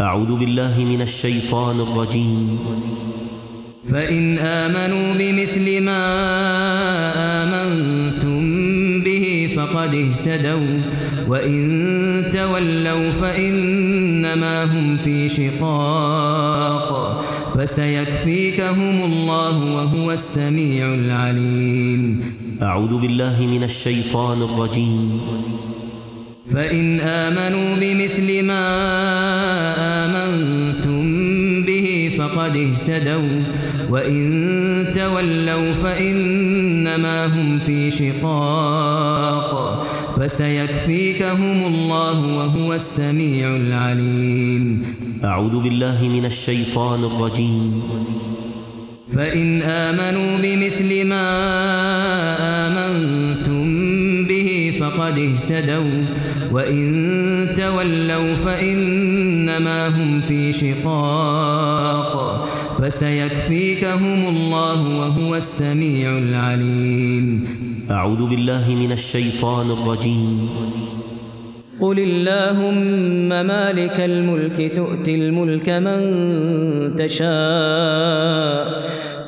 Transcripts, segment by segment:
أعوذ بالله من الشيطان الرجيم. فإن آمنوا بمثل ما آمنتم به فقد اهتدوا وإن تولوا فإنما هم في شقاق فسيكفيكهم الله وهو السميع العليم. أعوذ بالله من الشيطان الرجيم. فإن آمنوا بمثل ما آمنتم به فقد اهتدوا. وإن تولوا فإنما هم في شقاق. فسيكفيكهم الله وهو السميع العليم. أعوذ بالله من الشيطان الرجيم. فإن آمنوا بمثل ما آمنتم به فقد اهتدوا. وإن تولوا فإنما هم في شقاق فسيكفيكهم الله وهو السميع العليم. أعوذ بالله من الشيطان الرجيم. قل اللهم مالك الملك تؤتي الملك من تشاء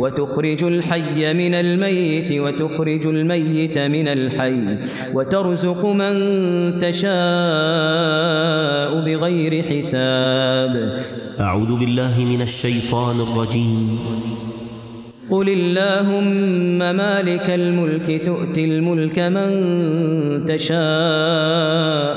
وتخرج الحي من الميت وتخرج الميت من الحي وترزق من تشاء بغير حساب. أعوذ بالله من الشيطان الرجيم. قل اللهم مالك الملك تؤتي الملك من تشاء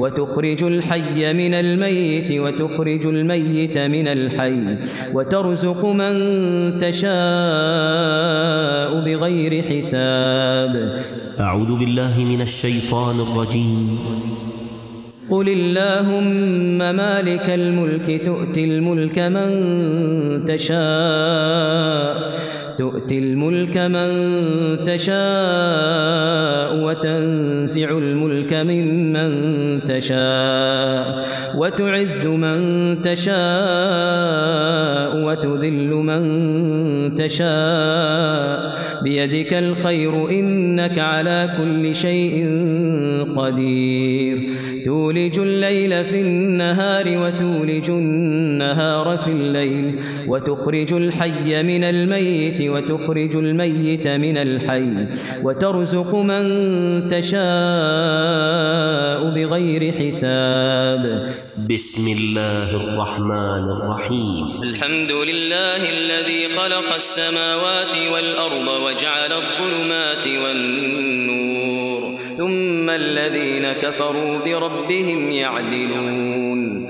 وتخرج الحي من الميت وتخرج الميت من الحي وترزق من تشاء بغير حساب. أعوذ بالله من الشيطان الرجيم. قل اللهم مالك الملك تؤتي الملك من تشاء تؤتي الملك من تشاء وتنزع الملك ممن تشاء وتعز من تشاء وتذل من تشاء بيدك الخير إنك على كل شيء قدير تولج الليل في النهار وتولج النهار في الليل وتخرج الحي من الميت وتخرج الميت من الحي. وترزق من تشاء بغير حساب. بسم الله الرحمن الرحيم. الحمد لله الذي خلق السماوات والأرض وجعل الظلمات والنور ثم الذين كفروا بربهم يعدلون.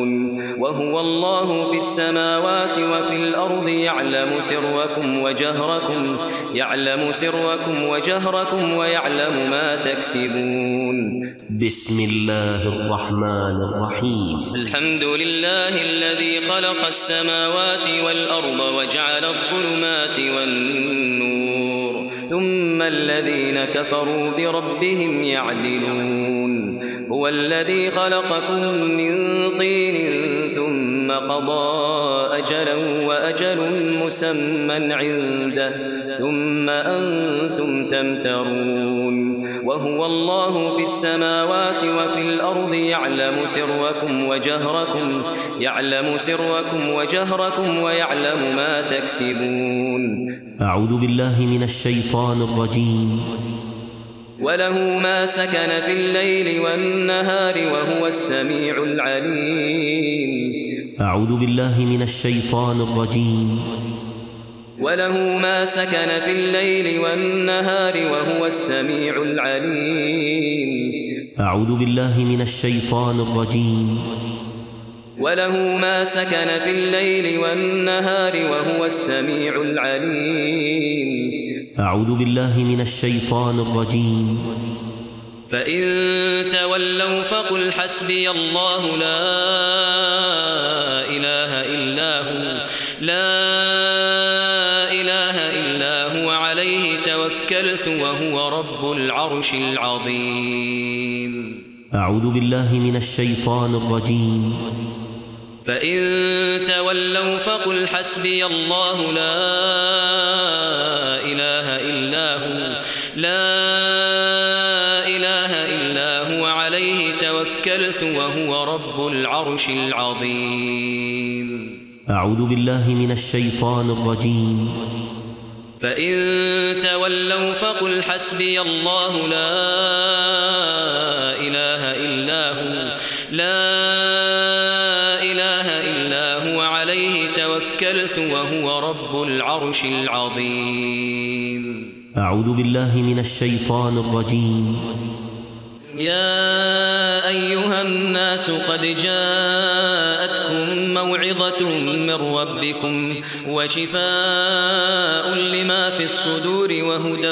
وهو الله في السماوات وفي الأرض يعلم سركم وجهركم يعلم سركم وجهركم ويعلم ما تكسبون. بسم الله الرحمن الرحيم. الحمد لله الذي خلق السماوات والأرض وجعل الظلمات والنور ثم الذين كفروا بربهم يعدلون. هو الذي خلقكم من طين ثم قضى أجلا وأجل مسمى عنده ثم أنتم تمترون وهو الله في السماوات وفي الأرض يعلم سركم وجهركم يعلم سركم وجهركم ويعلم ما تكسبون. أعوذ بالله من الشيطان الرجيم. وله ما سكن في الليل والنهار وهو السميع العليم. أعوذ بالله من الشيطان الرجيم. وله ما سكن في الليل والنهار وهو السميع العليم. أعوذ بالله من الشيطان الرجيم. وله ما سكن في الليل والنهار وهو السميع العليم. أعوذ بالله من الشيطان الرجيم. فإن تولوا فقل حسبي الله لا إله إلا هو لا إله إلا هو عليه توكلت وهو رب العرش العظيم. أعوذ بالله من الشيطان الرجيم. فإن تولوا فقل حسبي الله لا إله إلا هو لا إله إلا هو عليه توكلت وهو رب العرش العظيم. أعوذ بالله من الشيطان الرجيم. فإن تولوا فقل حسبي الله لا إله إلا هو لا إله رب العرش العظيم. أعوذ بالله من الشيطان الرجيم. يا أيها الناس قد جاءتكم موعظة من ربكم وشفاء لما في الصدور وهدى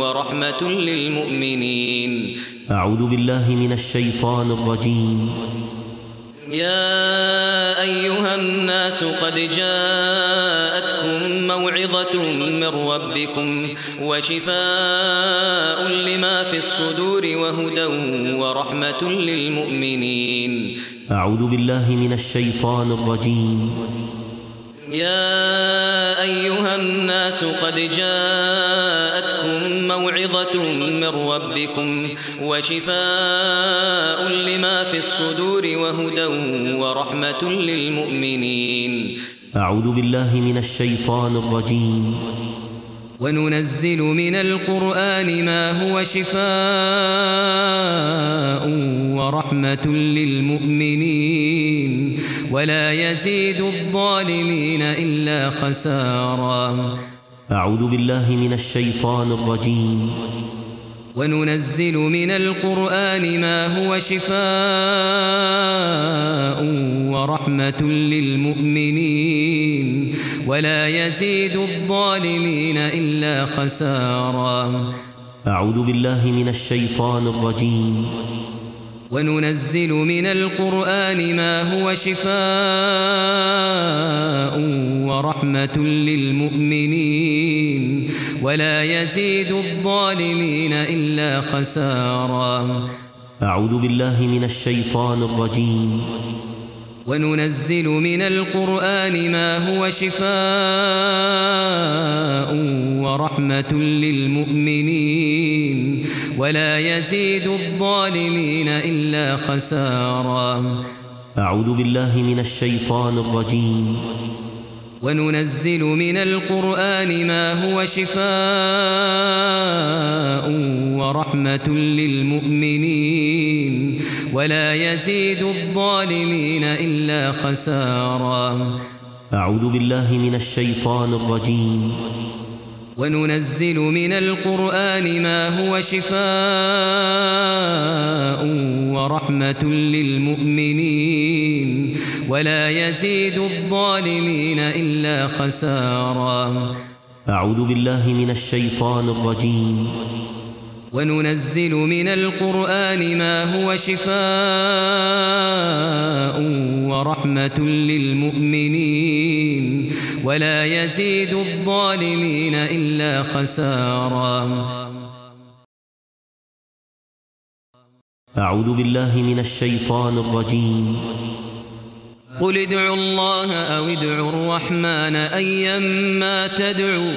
ورحمة للمؤمنين. أعوذ بالله من الشيطان الرجيم. يا أيها الناس قد جاءتكم موعظة من ربكم وشفاء لما في الصدور وهدى ورحمة للمؤمنين. أعوذ بالله من الشيطان الرجيم. يا أيها الناس قد جاءتكم موعظة من ربكم وشفاء لما في الصدور وهدى ورحمة للمؤمنين. أعوذ بالله من الشيطان الرجيم. وننزل من القرآن ما هو شفاء ورحمة للمؤمنين ولا يزيد الظالمين إلا خسارا. أعوذ بالله من الشيطان الرجيم. وننزل من القرآن ما هو شفاء ورحمة للمؤمنين ولا يزيد الظالمين إلا خسارا. أعوذ بالله من الشيطان الرجيم. وننزل من القرآن ما هو شفاء ورحمة للمؤمنين ولا يزيد الظالمين إلا خسارا. أعوذ بالله من الشيطان الرجيم. وننزل من القرآن ما هو شفاء ورحمة للمؤمنين ولا يزيد الظالمين إلا خسارا. أعوذ بالله من الشيطان الرجيم. وننزل من القرآن ما هو شفاء ورحمة للمؤمنين. ولا يزيد الظالمين إلا خسارا. أعوذ بالله من الشيطان الرجيم. وننزل من القرآن ما هو شفاء ورحمة للمؤمنين ولا يزيد الظالمين إلا خسارا. أعوذ بالله من الشيطان الرجيم. وننزل من القرآن ما هو شفاء ورحمة للمؤمنين ولا يزيد الظالمين إلا خسارا. أعوذ بالله من الشيطان الرجيم. قل ادعوا الله أو ادعوا الرحمن أيما تدعوا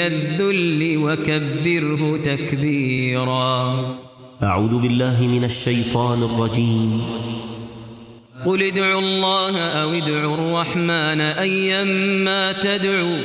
الذل وكبره تكبيرا. أعوذ بالله من الشيطان الرجيم. قل ادعوا الله أو ادعوا الرحمن أيما تدعوا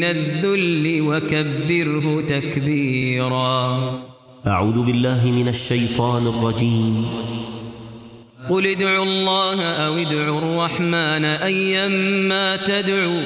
الذل وكبره تكبيرا. أعوذ بالله من الشيطان الرجيم. قل ادعوا الله أو ادعوا الرحمن أيما تدعوا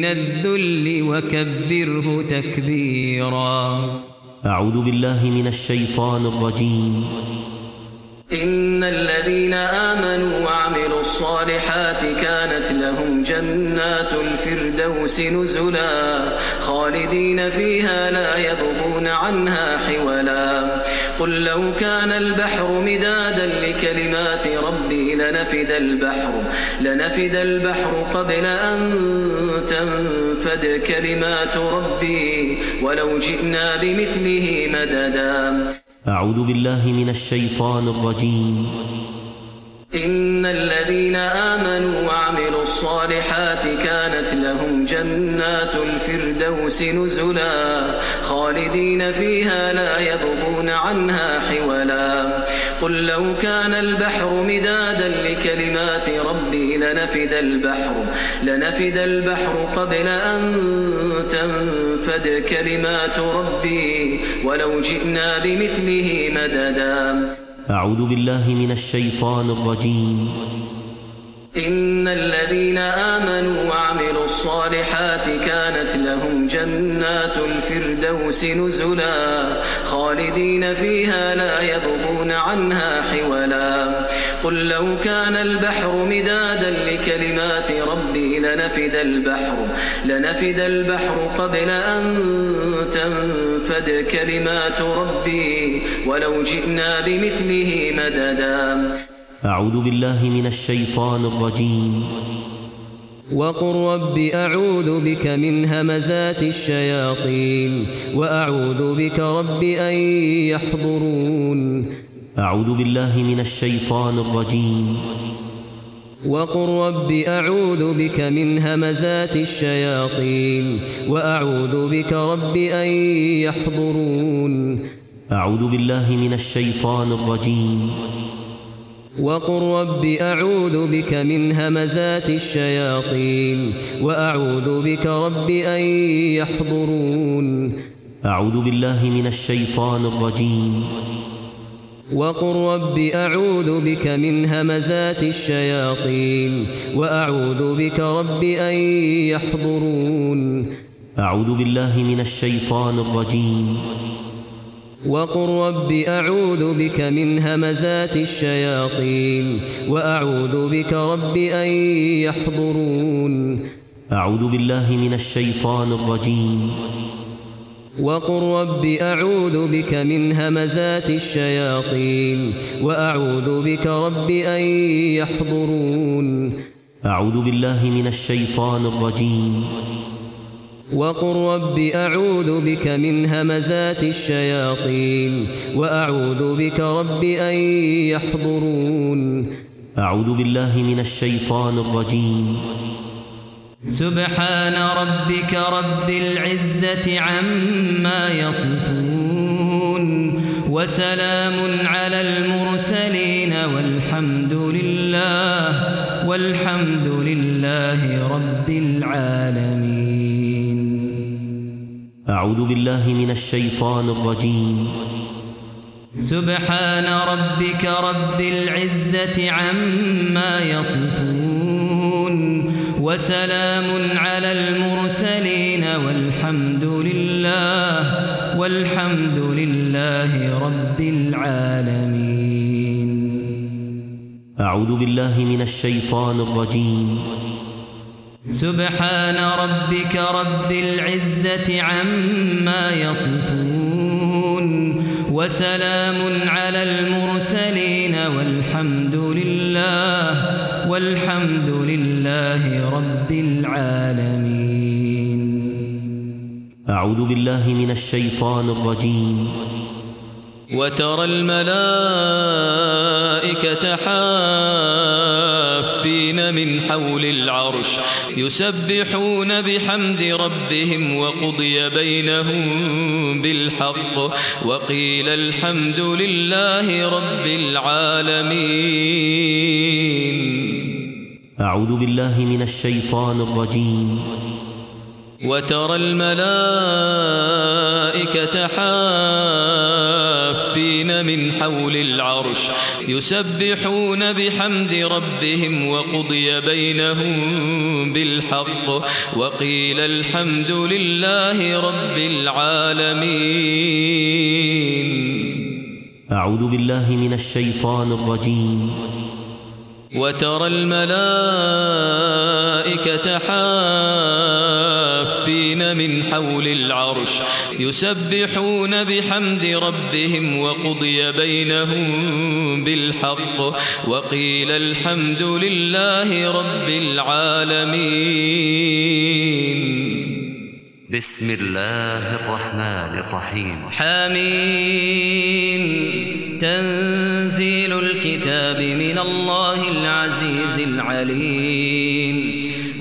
الذل وكبره تكبيرا. أعوذ بالله من الشيطان الرجيم. إن الذين آمنوا وعملوا الصالحات كانت لهم جنات الفردوس نزلا خالدين فيها لا يبغون عنها حولا. قل لو كان البحر مدادا لكلمات ربي لنفد البحر لنفد البحر قبل أن تنفد كلمات ربي ولو جئنا بمثله مددا. أعوذ بالله من الشيطان الرجيم. إن الذين آمنوا وعملوا الصالحات كانت الفردوس نزلا خالدين فيها لا يبغون عنها حولا. قل لو كان البحر مدادا لكلمات ربي لنفد البحر لنفد البحر قبل أن تنفد كلمات ربي. ولو جئنا بمثله مددا. أعوذ بالله من الشيطان الرجيم. إن الذين آمنوا وعملوا الصالحات كانت لهم جنات الفردوس نزلا خالدين فيها لا يبغون عنها حولا. قل لو كان البحر مدادا لكلمات ربي لنفد البحر لنفد البحر قبل أن تنفد كلمات ربي. ولو جئنا بمثله مددا. أعوذ بالله من الشيطان الرجيم. وقل رب أعوذ بك من همزات الشياطين وأعوذ بك رب أن يحضرون أعوذ بالله من الشيطان الرجيم. وقل رب أعوذ بك من همزات الشياطين وأعوذ بك رب أن يحضرون أعوذ بالله من الشيطان الرجيم. وقل رب أعوذ بك من همزات الشياطين وأعوذ بك رب أن يحضرون. أعوذ بالله من الشيطان الرجيم. وقل رب أعوذ بك من همزات الشياطين وأعوذ بك رب أن يحضرون. أعوذ بالله من الشيطان الرجيم. وقل رب أعوذ بك من همزات الشياطين وأعوذ بك رب أن يحضرون أعوذ بالله من الشيطان الرجيم. وقل رب أعوذ بك من همزات الشياطين وأعوذ بك رب أن يحضرون أعوذ بالله من الشيطان الرجيم. وقل رب أعوذ بك من همزات الشياطين وأعوذ بك رب أن يحضرون. أعوذ بالله من الشيطان الرجيم. سبحان ربك رب العزة عما يصفون وسلام على المرسلين والحمد لله والحمد لله رب العالمين. أعوذ بالله من الشيطان الرجيم. سبحان ربك رب العزة عما يصفون وسلام على المرسلين والحمد لله والحمد لله رب العالمين. أعوذ بالله من الشيطان الرجيم. سبحان ربك رب العزة عما يصفون وسلام على المرسلين والحمد لله والحمد لله رب العالمين. أعوذ بالله من الشيطان الرجيم. وترى الملائكة حافين من حول العرش يسبحون بحمد ربهم وقضي بينهم بالحق وقيل الحمد لله رب العالمين. أعوذ بالله من الشيطان الرجيم. وترى الملائكة حافين من حول العرش يسبحون بحمد ربهم وقضي بينهم بالحق وقيل الحمد لله رب العالمين. أعوذ بالله من الشيطان الرجيم. وترى الملائكة حافين من حول العرش يسبحون بحمد ربهم وقضي بينهم بالحق وقيل الحمد لله رب العالمين. بسم الله الرحمن الرحيم. حميم. تنزيل الكتاب من الله العزيز العليم.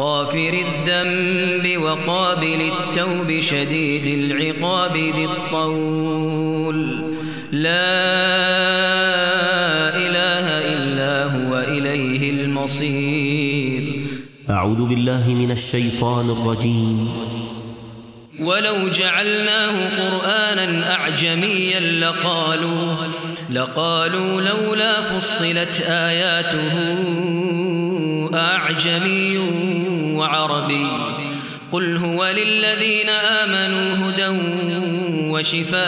غافر الذنب وقابل التوب شديد العقاب ذي الطول. لا إله إلا هو إليه المصير. أعوذ بالله من الشيطان الرجيم. ولو جعلناه قرآنا أعجميا لقالوا لقالوا لولا فصلت آياته أعجمي. وعربي. قل هو للذين آمنوا هدى وشفاء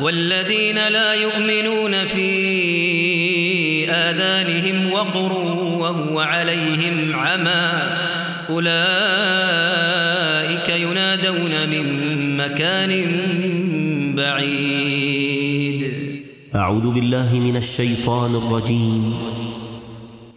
والذين لا يؤمنون في آذانهم وقر وهو عليهم عمى. أولئك ينادون من مكان بعيد. أعوذ بالله من الشيطان الرجيم.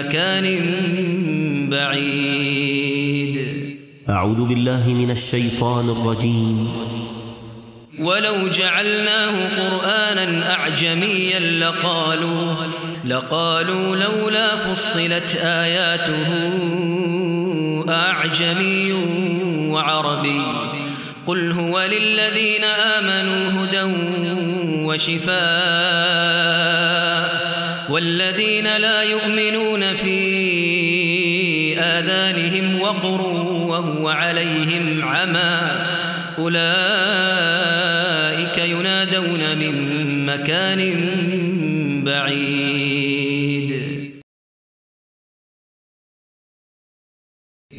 مكان بعيد. أعوذ بالله من الشيطان الرجيم. ولو جعلناه قرآنا أعجميا لقالوا لقالوا لولا فصلت آياته أعجمي وعربي. قل هو للذين آمنوا هدى وشفاء. والذين لا يؤمنون في آذانهم وقر وهو عليهم عمى أولئك ينادون من مكان بعيد.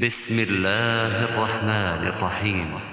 بسم الله الرحمن الرحيم.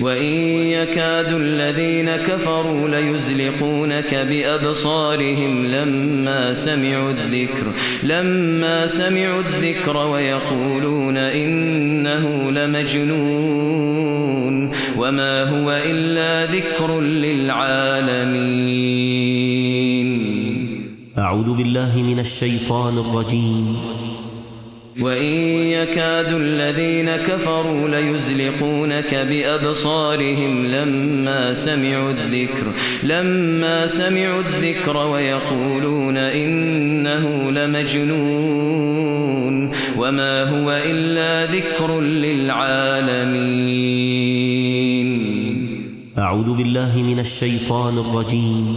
وإن يكاد الذين كفروا ليزلقونك بأبصارهم لما سمعوا الذكر لما سمعوا الذكر ويقولون إنه لمجنون وما هو إلا ذكر للعالمين. أعوذ بالله من الشيطان الرجيم. وإن يكاد الذين كفروا ليزلقونك بأبصارهم لما سمعوا الذكر لما سمعوا الذكر ويقولون إنه لمجنون وما هو إلا ذكر للعالمين. أعوذ بالله من الشيطان الرجيم.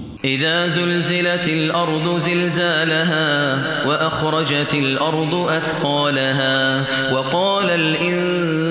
إذا زلزلت الأرض زلزالها وأخرجت الأرض أثقالها وقال الإنسان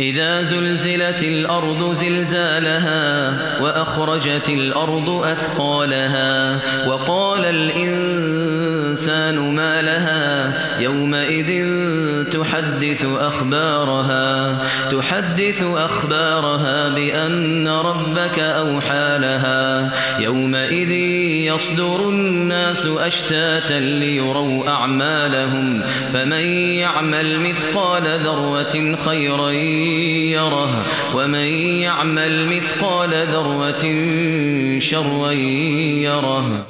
إذا زلزلت الأرض زلزالها وأخرجت الأرض أثقالها وقال الإنسان ما لها يومئذ تحدث أخبارها تحدث أخبارها بأن ربك أوحى لها. يومئذ يصدر الناس أشتاتا ليروا أعمالهم فمن يعمل مثقال ذرة خيرا يره ومن يعمل مثقال ذرة شرا يره.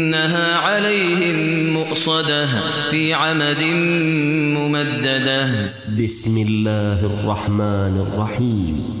إنها عليهم مؤصدة في عمد ممددة. بسم الله الرحمن الرحيم.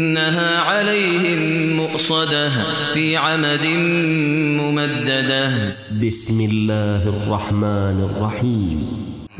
إنها عليهم مؤصدة في عمد ممددة. بسم الله الرحمن الرحيم.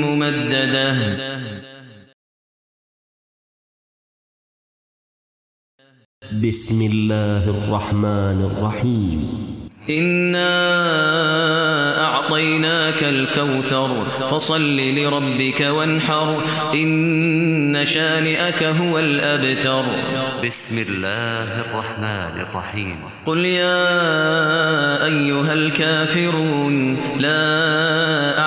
ممددة. بسم الله الرحمن الرحيم. إنا أعطيناك الكوثر فصل لربك وانحر إن شانئك هو الأبتر. بسم الله الرحمن الرحيم. قل يا أيها الكافرون لا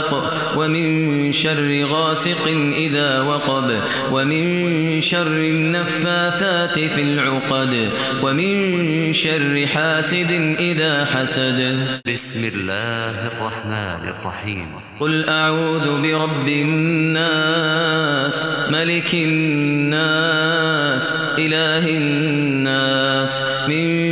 خلق ومن شر غاسق إذا وقب ومن شر النفاثات في العقد ومن شر حاسد إذا حسد. بسم الله الرحمن الرحيم. قل أعوذ برب الناس ملك الناس إله الناس من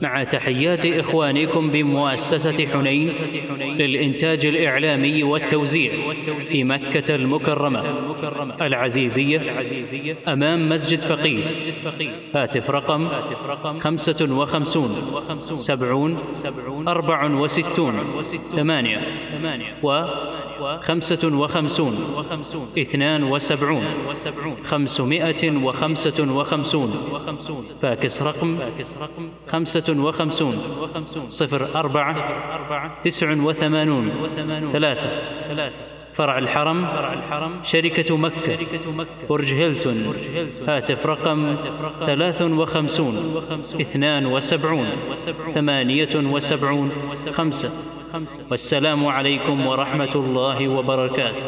مع تحيات إخوانكم بمؤسسة حنين للإنتاج الإعلامي والتوزيع في مكة المكرمة العزيزية أمام مسجد فقيه هاتف رقم خمسة وخمسون سبعون أربع وستون ثمانية و خمسة وخمسون اثنان وسبعون خمسمائة وخمسة وخمسون فاكس رقم وخمسون. صفر أربعة. تسع وثمانون. ثلاثة. فرع الحرم. شركة مكة. برج هيلتون. هاتف رقم ثلاث وخمسون. اثنان وسبعون. ثمانية وسبعون. خمسة. والسلام عليكم ورحمة الله وبركاته.